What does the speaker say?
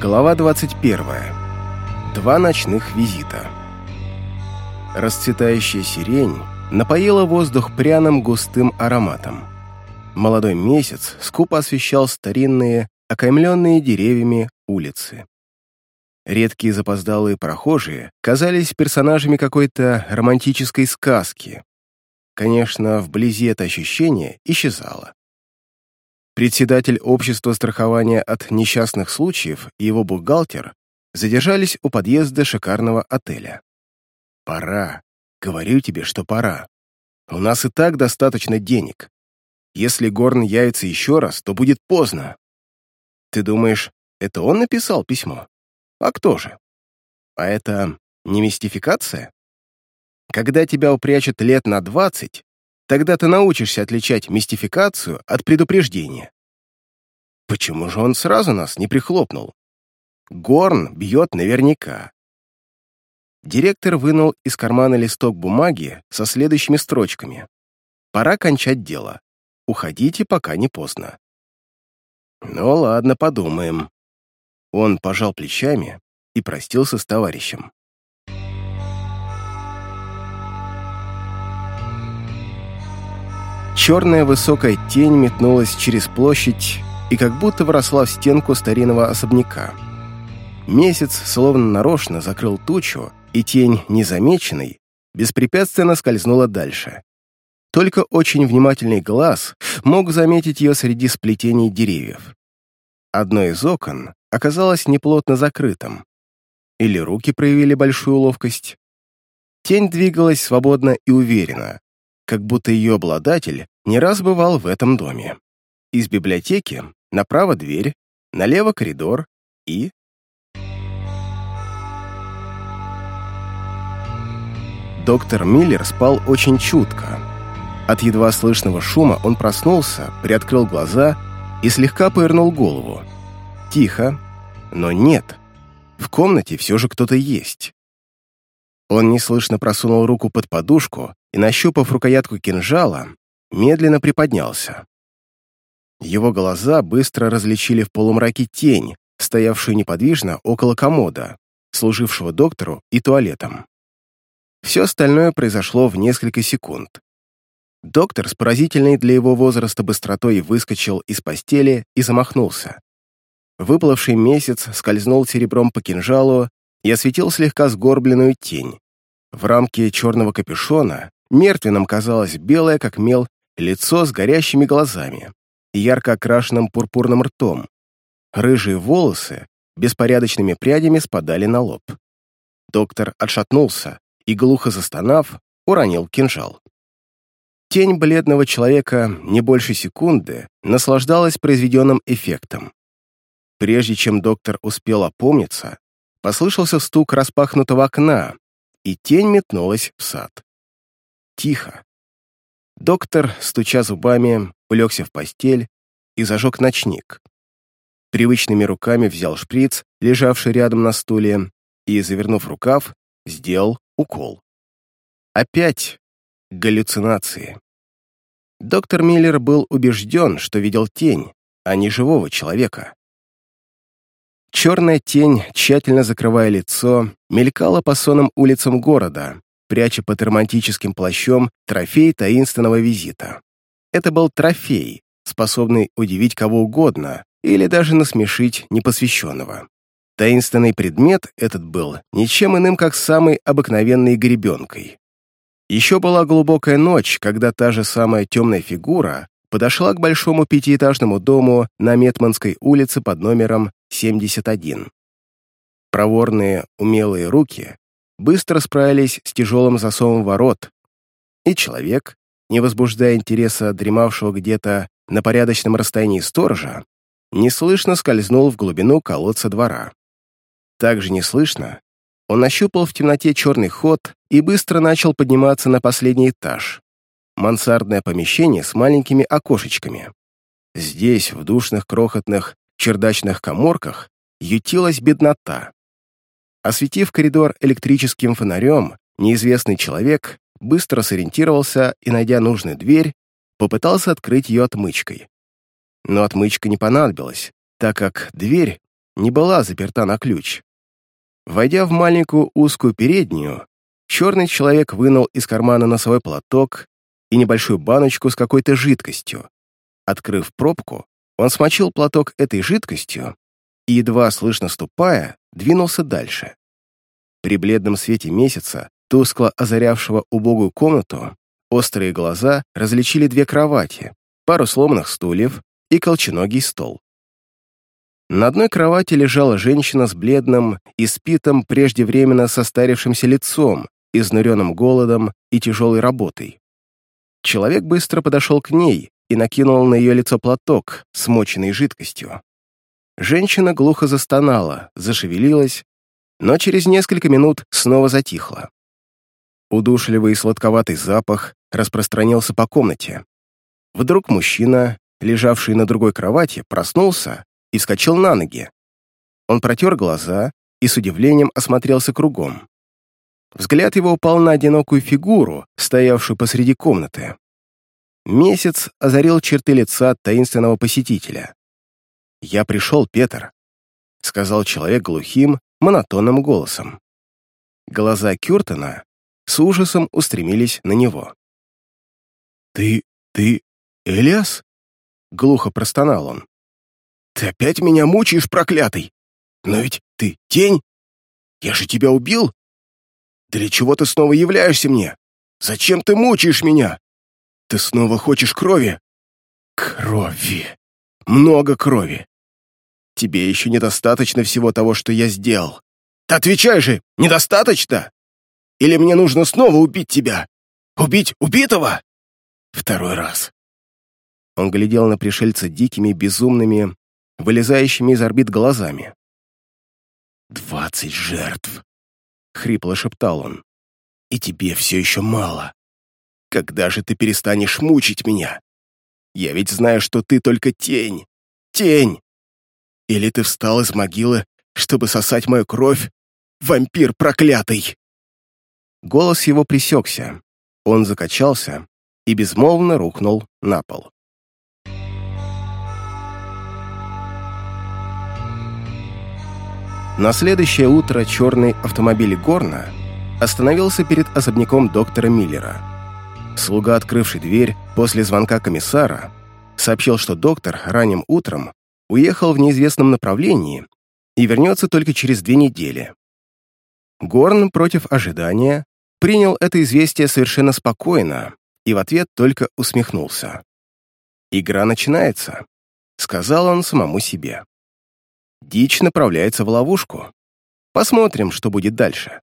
Глава 21. Два ночных визита. Расцветающая сирень напоила воздух пряным густым ароматом. Молодой месяц скупо освещал старинные, окаймленные деревьями улицы. Редкие запоздалые прохожие казались персонажами какой-то романтической сказки. Конечно, вблизи это ощущение исчезало. Председатель общества страхования от несчастных случаев и его бухгалтер задержались у подъезда шикарного отеля. «Пора. Говорю тебе, что пора. У нас и так достаточно денег. Если Горн явится еще раз, то будет поздно. Ты думаешь, это он написал письмо? А кто же? А это не мистификация? Когда тебя упрячут лет на двадцать, Тогда ты научишься отличать мистификацию от предупреждения. Почему же он сразу нас не прихлопнул? Горн бьет наверняка. Директор вынул из кармана листок бумаги со следующими строчками. «Пора кончать дело. Уходите, пока не поздно». «Ну ладно, подумаем». Он пожал плечами и простился с товарищем. Черная высокая тень метнулась через площадь и как будто вросла в стенку старинного особняка. Месяц словно нарочно закрыл тучу, и тень, незамеченной, беспрепятственно скользнула дальше. Только очень внимательный глаз мог заметить ее среди сплетений деревьев. Одно из окон оказалось неплотно закрытым. Или руки проявили большую ловкость. Тень двигалась свободно и уверенно, как будто ее обладатель не раз бывал в этом доме. Из библиотеки направо дверь, налево коридор и... Доктор Миллер спал очень чутко. От едва слышного шума он проснулся, приоткрыл глаза и слегка повернул голову. Тихо, но нет. В комнате все же кто-то есть. Он неслышно просунул руку под подушку и, нащупав рукоятку кинжала, медленно приподнялся. Его глаза быстро различили в полумраке тень, стоявшую неподвижно около комода, служившего доктору и туалетом. Все остальное произошло в несколько секунд. Доктор с поразительной для его возраста быстротой выскочил из постели и замахнулся. Выплывший месяц скользнул серебром по кинжалу и осветил слегка сгорбленную тень. В рамке черного капюшона мертвенным казалось белое, как мел, лицо с горящими глазами и ярко окрашенным пурпурным ртом. Рыжие волосы беспорядочными прядями спадали на лоб. Доктор отшатнулся и, глухо застонав, уронил кинжал. Тень бледного человека не больше секунды наслаждалась произведенным эффектом. Прежде чем доктор успел опомниться, послышался стук распахнутого окна, и тень метнулась в сад. Тихо. Доктор, стуча зубами, улегся в постель и зажег ночник. Привычными руками взял шприц, лежавший рядом на стуле, и, завернув рукав, сделал укол. Опять галлюцинации. Доктор Миллер был убежден, что видел тень, а не живого человека. Черная тень, тщательно закрывая лицо, мелькала по сонным улицам города, пряча под романтическим плащом трофей таинственного визита. Это был трофей, способный удивить кого угодно или даже насмешить непосвященного. Таинственный предмет этот был ничем иным, как самой обыкновенной гребенкой. Еще была глубокая ночь, когда та же самая темная фигура подошла к большому пятиэтажному дому на Метманской улице под номером 71. Проворные, умелые руки быстро справились с тяжелым засовом ворот, и человек, не возбуждая интереса дремавшего где-то на порядочном расстоянии сторожа, неслышно скользнул в глубину колодца двора. Также неслышно он нащупал в темноте черный ход и быстро начал подниматься на последний этаж. Мансардное помещение с маленькими окошечками. Здесь, в душных крохотных чердачных коморках, ютилась беднота. Осветив коридор электрическим фонарем, неизвестный человек быстро сориентировался и, найдя нужную дверь, попытался открыть ее отмычкой. Но отмычка не понадобилась, так как дверь не была заперта на ключ. Войдя в маленькую узкую переднюю, черный человек вынул из кармана носовой платок и небольшую баночку с какой-то жидкостью. Открыв пробку, он смочил платок этой жидкостью и, едва слышно ступая, двинулся дальше. При бледном свете месяца, тускло озарявшего убогую комнату, острые глаза различили две кровати, пару сломанных стульев и колченогий стол. На одной кровати лежала женщина с бледным и спитым преждевременно состарившимся лицом, изнуренным голодом и тяжелой работой. Человек быстро подошел к ней и накинул на ее лицо платок, смоченный жидкостью. Женщина глухо застонала, зашевелилась, но через несколько минут снова затихла. Удушливый и сладковатый запах распространился по комнате. Вдруг мужчина, лежавший на другой кровати, проснулся и вскочил на ноги. Он протер глаза и с удивлением осмотрелся кругом. Взгляд его упал на одинокую фигуру, стоявшую посреди комнаты. Месяц озарил черты лица таинственного посетителя. «Я пришел, Петр», — сказал человек глухим, монотонным голосом. Глаза Кюртона с ужасом устремились на него. «Ты... ты... Элиас?» — глухо простонал он. «Ты опять меня мучаешь, проклятый! Но ведь ты тень! Я же тебя убил! Для чего ты снова являешься мне? Зачем ты мучаешь меня? Ты снова хочешь крови? Крови. Много крови. Тебе еще недостаточно всего того, что я сделал. Ты отвечай же, недостаточно? Или мне нужно снова убить тебя? Убить убитого? Второй раз. Он глядел на пришельца дикими, безумными, вылезающими из орбит глазами. «Двадцать жертв!» — хрипло шептал он. «И тебе все еще мало. Когда же ты перестанешь мучить меня? Я ведь знаю, что ты только тень. Тень! Или ты встал из могилы, чтобы сосать мою кровь? Вампир проклятый!» Голос его пресекся. Он закачался и безмолвно рухнул на пол. На следующее утро черный автомобиль Горна остановился перед особняком доктора Миллера. Слуга, открывший дверь после звонка комиссара, сообщил, что доктор ранним утром уехал в неизвестном направлении и вернется только через две недели. Горн против ожидания принял это известие совершенно спокойно и в ответ только усмехнулся. «Игра начинается», — сказал он самому себе. Дичь направляется в ловушку. Посмотрим, что будет дальше.